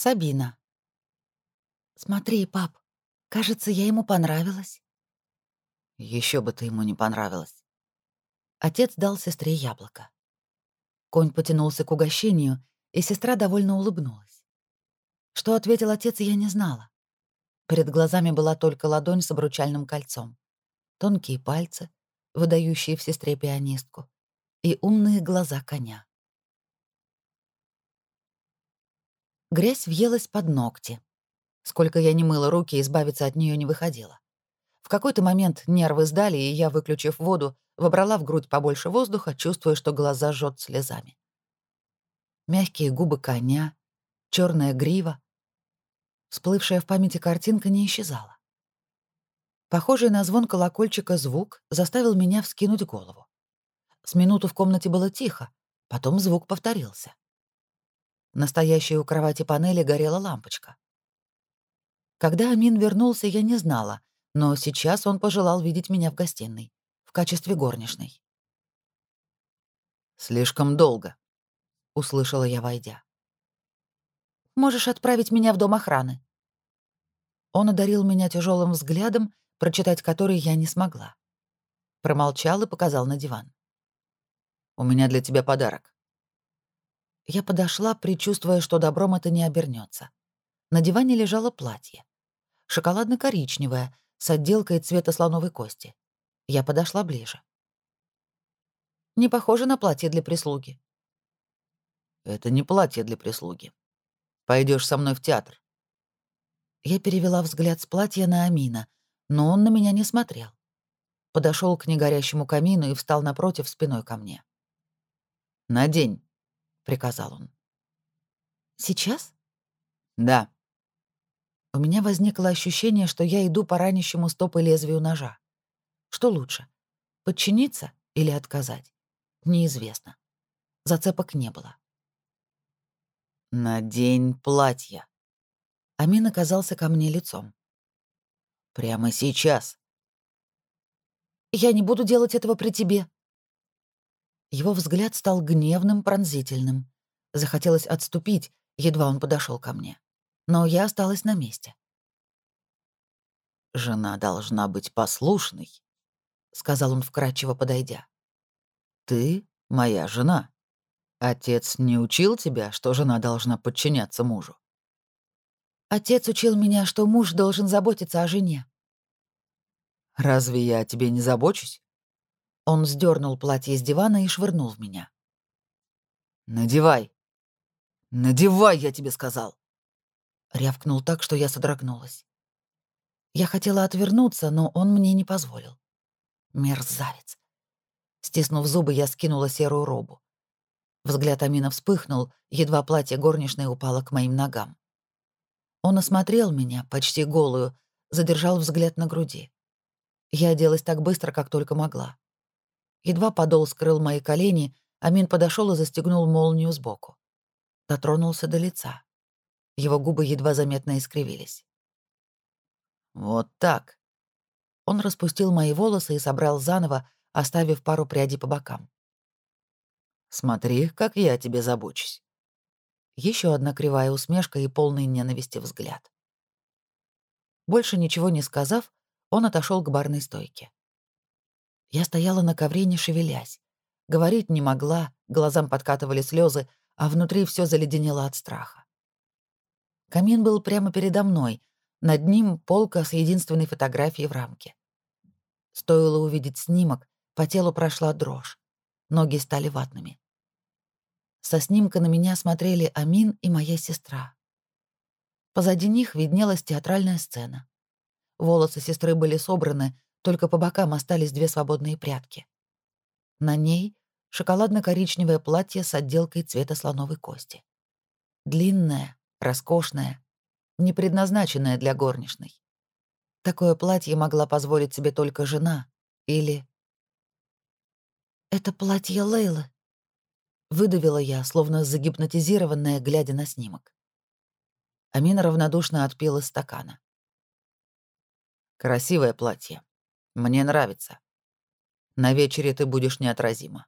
Сабина. «Смотри, пап, кажется, я ему понравилась». Еще бы ты ему не понравилась. Отец дал сестре яблоко. Конь потянулся к угощению, и сестра довольно улыбнулась. Что ответил отец, я не знала. Перед глазами была только ладонь с обручальным кольцом, тонкие пальцы, выдающие в сестре пианистку, и умные глаза коня. Грязь въелась под ногти. Сколько я не мыла руки, избавиться от нее не выходило. В какой-то момент нервы сдали, и я, выключив воду, вобрала в грудь побольше воздуха, чувствуя, что глаза жжет слезами. Мягкие губы коня, черная грива. Всплывшая в памяти картинка не исчезала. Похожий на звон колокольчика звук заставил меня вскинуть голову. С минуту в комнате было тихо, потом звук повторился. Настоящей у кровати панели горела лампочка. Когда Амин вернулся, я не знала, но сейчас он пожелал видеть меня в гостиной, в качестве горничной. «Слишком долго», — услышала я, войдя. «Можешь отправить меня в дом охраны». Он одарил меня тяжелым взглядом, прочитать который я не смогла. Промолчал и показал на диван. «У меня для тебя подарок». Я подошла, предчувствуя, что добром это не обернется. На диване лежало платье. Шоколадно-коричневое, с отделкой цвета слоновой кости. Я подошла ближе. Не похоже на платье для прислуги. Это не платье для прислуги. Пойдешь со мной в театр. Я перевела взгляд с платья на Амина, но он на меня не смотрел. Подошел к негорящему камину и встал напротив спиной ко мне. «Надень», приказал он. «Сейчас?» «Да». У меня возникло ощущение, что я иду по ранящему стопы лезвию ножа. Что лучше, подчиниться или отказать? Неизвестно. Зацепок не было. «Надень платье». Амин оказался ко мне лицом. «Прямо сейчас». «Я не буду делать этого при тебе», его взгляд стал гневным, пронзительным. Захотелось отступить, едва он подошел ко мне. Но я осталась на месте. «Жена должна быть послушной», — сказал он вкрадчиво, подойдя. «Ты моя жена. Отец не учил тебя, что жена должна подчиняться мужу?» «Отец учил меня, что муж должен заботиться о жене». «Разве я о тебе не забочусь?» Он сдернул платье с дивана и швырнул в меня. «Надевай! Надевай, я тебе сказал!» Рявкнул так, что я содрогнулась. Я хотела отвернуться, но он мне не позволил. Мерзавец. Стиснув зубы, я скинула серую робу. Взгляд Амина вспыхнул, едва платье горничной упало к моим ногам. Он осмотрел меня, почти голую, задержал взгляд на груди. Я оделась так быстро, как только могла. Едва подол скрыл мои колени, Амин подошел и застегнул молнию сбоку. Дотронулся до лица. Его губы едва заметно искривились. «Вот так». Он распустил мои волосы и собрал заново, оставив пару прядей по бокам. «Смотри, как я о тебе забочусь». Еще одна кривая усмешка и полный ненависти взгляд. Больше ничего не сказав, он отошел к барной стойке. Я стояла на ковре, не шевелясь. Говорить не могла, глазам подкатывали слезы, а внутри все заледенело от страха. Камин был прямо передо мной, над ним полка с единственной фотографией в рамке. Стоило увидеть снимок, по телу прошла дрожь, ноги стали ватными. Со снимка на меня смотрели Амин и моя сестра. Позади них виднелась театральная сцена. Волосы сестры были собраны, только по бокам остались две свободные прядки. На ней шоколадно-коричневое платье с отделкой цвета слоновой кости. Длинное, роскошное, не предназначенное для горничной. Такое платье могла позволить себе только жена или... «Это платье Лейлы», — выдавила я, словно загипнотизированная, глядя на снимок. Амина равнодушно отпила стакана. «Красивое платье. Мне нравится. На вечере ты будешь неотразима.